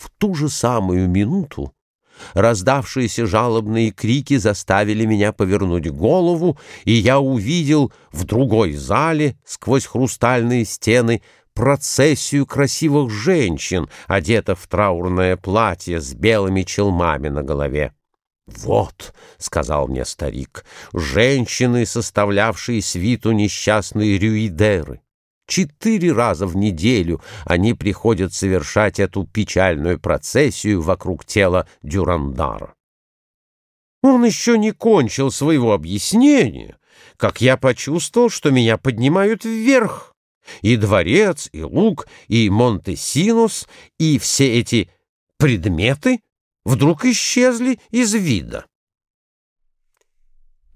В ту же самую минуту раздавшиеся жалобные крики заставили меня повернуть голову, и я увидел в другой зале, сквозь хрустальные стены, процессию красивых женщин, одетых в траурное платье с белыми челмами на голове. «Вот», — сказал мне старик, — «женщины, составлявшие свиту несчастной Рюидеры». Четыре раза в неделю они приходят совершать эту печальную процессию вокруг тела Дюрандара. Он еще не кончил своего объяснения, как я почувствовал, что меня поднимают вверх. И дворец, и лук, и Монтесинус, и все эти предметы вдруг исчезли из вида.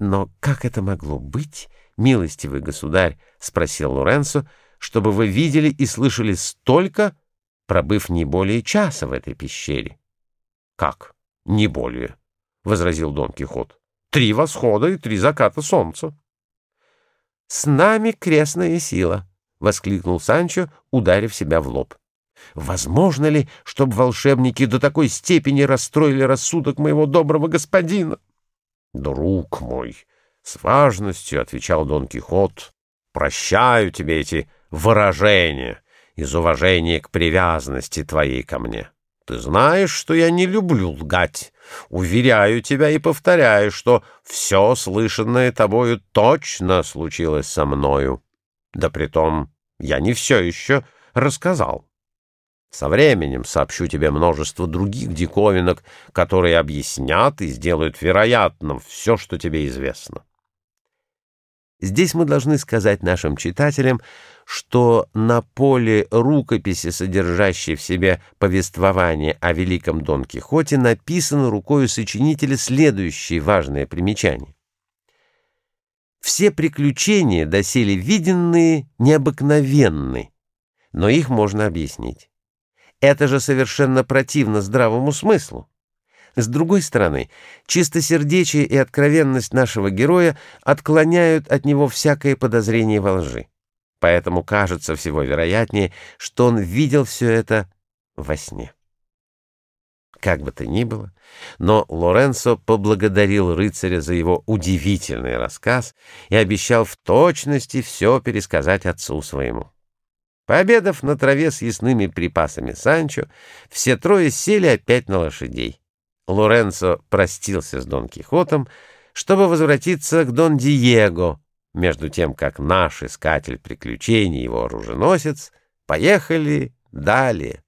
«Но как это могло быть, милостивый государь?» — спросил Лоренцо — чтобы вы видели и слышали столько, пробыв не более часа в этой пещере. — Как? Не более, — возразил Дон Кихот. — Три восхода и три заката солнца. — С нами крестная сила, — воскликнул Санчо, ударив себя в лоб. — Возможно ли, чтобы волшебники до такой степени расстроили рассудок моего доброго господина? — Друг мой, — с важностью отвечал Дон Кихот, — прощаю тебе эти выражение из уважения к привязанности твоей ко мне. Ты знаешь, что я не люблю лгать. Уверяю тебя и повторяю, что все слышанное тобою точно случилось со мною. Да притом я не все еще рассказал. Со временем сообщу тебе множество других диковинок, которые объяснят и сделают вероятным все, что тебе известно. Здесь мы должны сказать нашим читателям, что на поле рукописи, содержащей в себе повествование о великом Дон Кихоте, написано рукою сочинителя следующее важное примечание. Все приключения, доселе виденные, необыкновенны, но их можно объяснить. Это же совершенно противно здравому смыслу. С другой стороны, чистосердечие и откровенность нашего героя отклоняют от него всякое подозрение во лжи. Поэтому кажется всего вероятнее, что он видел все это во сне. Как бы то ни было, но Лоренцо поблагодарил рыцаря за его удивительный рассказ и обещал в точности все пересказать отцу своему. Пообедав на траве с ясными припасами Санчо, все трое сели опять на лошадей. Лоренцо простился с Дон Кихотом, чтобы возвратиться к Дон Диего, между тем как наш искатель приключений, его оруженосец, поехали далее.